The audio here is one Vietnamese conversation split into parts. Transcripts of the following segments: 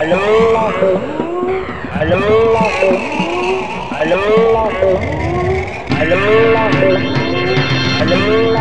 alo? Alo? Alo? Alo? Alo?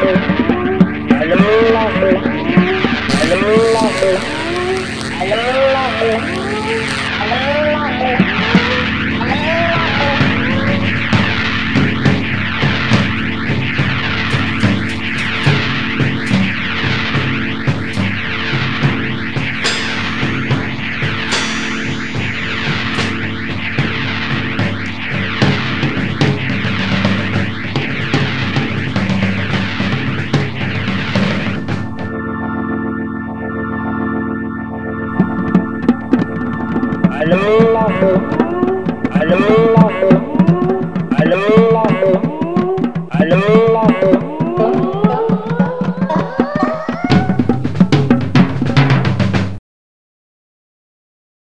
Thank you. Hello, hello, hello, hello.